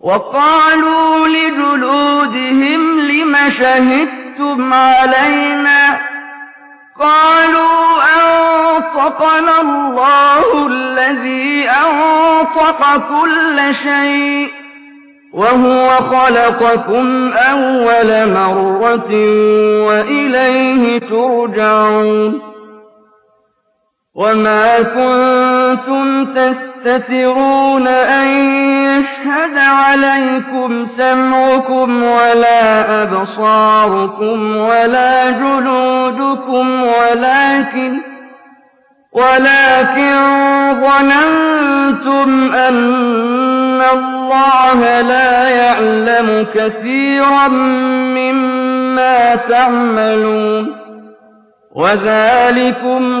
وقالوا لجلودهم لم شهدتم علينا؟ قالوا أنطقنا الله الذي أنطق كل شيء وهو خلقكم أول مرة وإليه ترجعون. وما كنتم تستترون أن يشهد عليكم سمعكم ولا أبصاركم ولا جلودكم ولكن ولكن ظننتم أن الله لا يعلم كثيرا مما تعملون وذلكم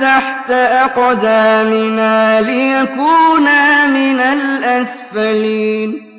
تحت أقدامنا ليكونا من الأسفلين.